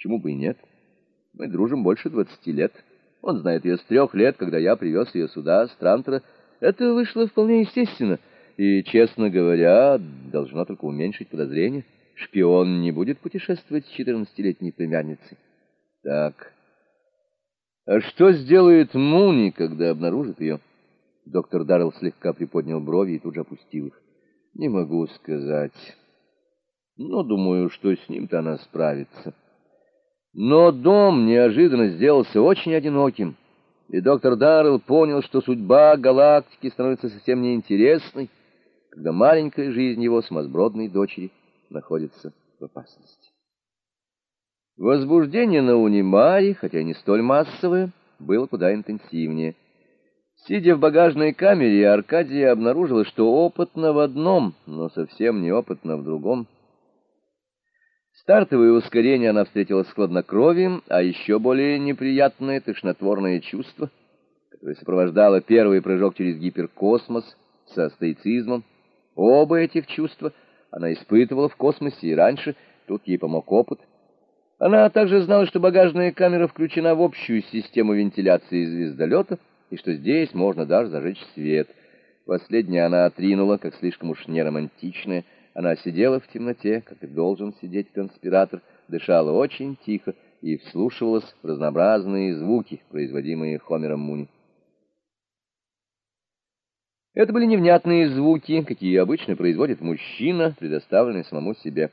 Почему бы и нет? Мы дружим больше двадцати лет. Он знает ее с трех лет, когда я привез ее сюда, с Трантора. Это вышло вполне естественно, и, честно говоря, должно только уменьшить подозрения. Шпион не будет путешествовать с четырнадцатилетней племянницей. Так, а что сделает Муни, когда обнаружит ее? Доктор Даррелл слегка приподнял брови и тут же опустил их. Не могу сказать. Но думаю, что с ним-то она справится. Но дом неожиданно сделался очень одиноким, и доктор Даррелл понял, что судьба галактики становится совсем неинтересной, когда маленькая жизнь его смазбродной дочери находится в опасности. Возбуждение на Унимаре, хотя не столь массовое, было куда интенсивнее. Сидя в багажной камере, Аркадия обнаружила, что опытна в одном, но совсем неопытна в другом. Стартовое ускорение она встретила с хладнокровием, а еще более неприятное тошнотворное чувство, которое сопровождало первый прыжок через гиперкосмос со стоицизмом. Оба этих чувства она испытывала в космосе и раньше, тут ей помог опыт. Она также знала, что багажная камера включена в общую систему вентиляции звездолета, и что здесь можно даже зажечь свет. Последнее она отринула, как слишком уж неромантичное, она сидела в темноте, как и должен сидеть конспиратор, дышала очень тихо и вслушивалась в разнообразные звуки, производимые Хомером Муни. Это были невнятные звуки, какие обычно производит мужчина, предоставленный самому себе.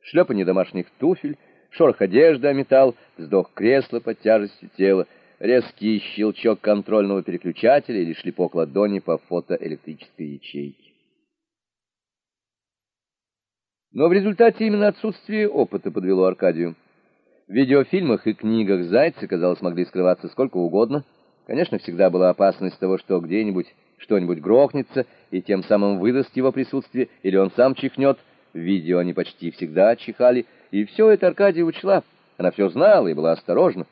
Шлепанье домашних туфель, шорох одежды о металл, вздох кресла под тяжестью тела, резкий щелчок контрольного переключателя или шлепок ладони по фотоэлектрической ячейке. Но в результате именно отсутствие опыта подвело Аркадию. В видеофильмах и книгах зайцы, казалось, могли скрываться сколько угодно. Конечно, всегда была опасность того, что где-нибудь что-нибудь грохнется, и тем самым выдаст его присутствие, или он сам чихнет. В видео они почти всегда чихали, и все это Аркадия учла. Она все знала и была осторожна.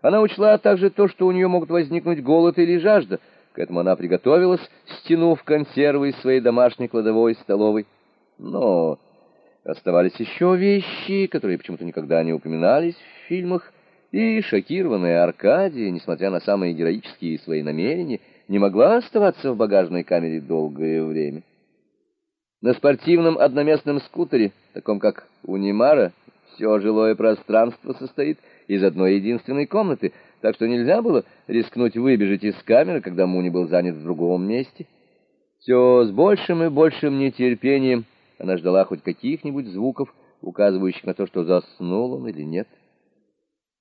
Она учла также то, что у нее могут возникнуть голод или жажда. К этому она приготовилась, стянув консервы из своей домашней кладовой столовой. Но Оставались еще вещи, которые почему-то никогда не упоминались в фильмах, и шокированная Аркадия, несмотря на самые героические свои намерения, не могла оставаться в багажной камере долгое время. На спортивном одноместном скутере, таком как у Немара, все жилое пространство состоит из одной единственной комнаты, так что нельзя было рискнуть выбежать из камеры, когда Муни был занят в другом месте. Все с большим и большим нетерпением она ждала хоть каких-нибудь звуков, указывающих на то, что заснул он или нет.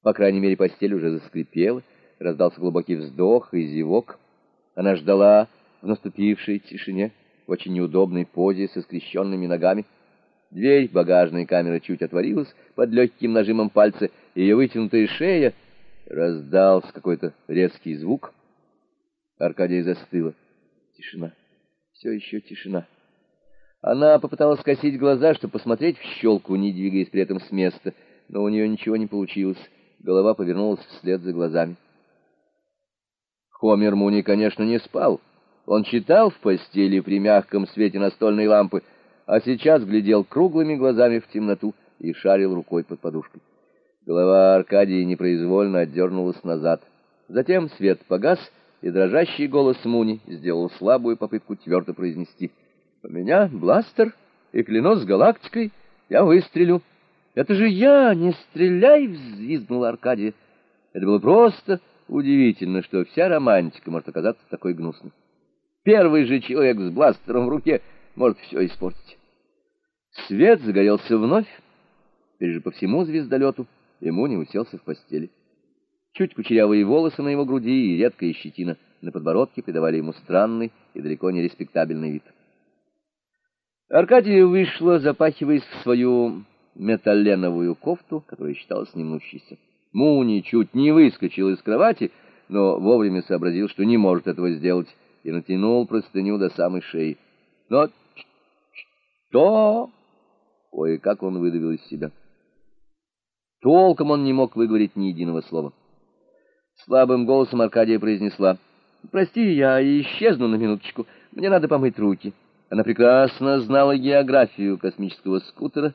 По крайней мере, постель уже заскрипела, раздался глубокий вздох и зевок. Она ждала в наступившей тишине, в очень неудобной позе со скрещенными ногами. Дверь багажной камеры чуть отворилась под легким нажимом пальца, и ее вытянутая шея раздался какой-то резкий звук. Аркадия застыла. Тишина. Все еще тишина. Она попыталась скосить глаза, чтобы посмотреть в щелку, не двигаясь при этом с места, но у нее ничего не получилось. Голова повернулась вслед за глазами. Хомер Муни, конечно, не спал. Он читал в постели при мягком свете настольной лампы, а сейчас глядел круглыми глазами в темноту и шарил рукой под подушкой. Голова Аркадии непроизвольно отдернулась назад. Затем свет погас, и дрожащий голос Муни сделал слабую попытку твердо произнести — у меня бластер, и клянусь галактикой, я выстрелю. Это же я, не стреляй, взвизгнула Аркадия. Это было просто удивительно, что вся романтика может оказаться такой гнусной. Первый же человек с бластером в руке может все испортить. Свет загорелся вновь, теперь же по всему звездолету, ему не уселся в постели. Чуть кучерявые волосы на его груди и редкая щетина на подбородке придавали ему странный и далеко не респектабельный вид. Аркадия вышла, запахиваясь в свою металленовую кофту, которая считалась немнущейся. Муни чуть не выскочил из кровати, но вовремя сообразил, что не может этого сделать, и натянул простыню до самой шеи. Но что? Ой, как он выдавил из себя. Толком он не мог выговорить ни единого слова. Слабым голосом Аркадия произнесла: "Прости, я исчезну на минуточку. Мне надо помыть руки". Она прекрасно знала географию космического скутера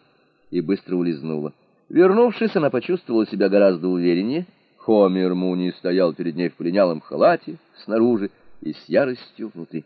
и быстро улизнула. Вернувшись, она почувствовала себя гораздо увереннее. Хомер Муни стоял перед ней в полинялом халате, снаружи и с яростью внутри.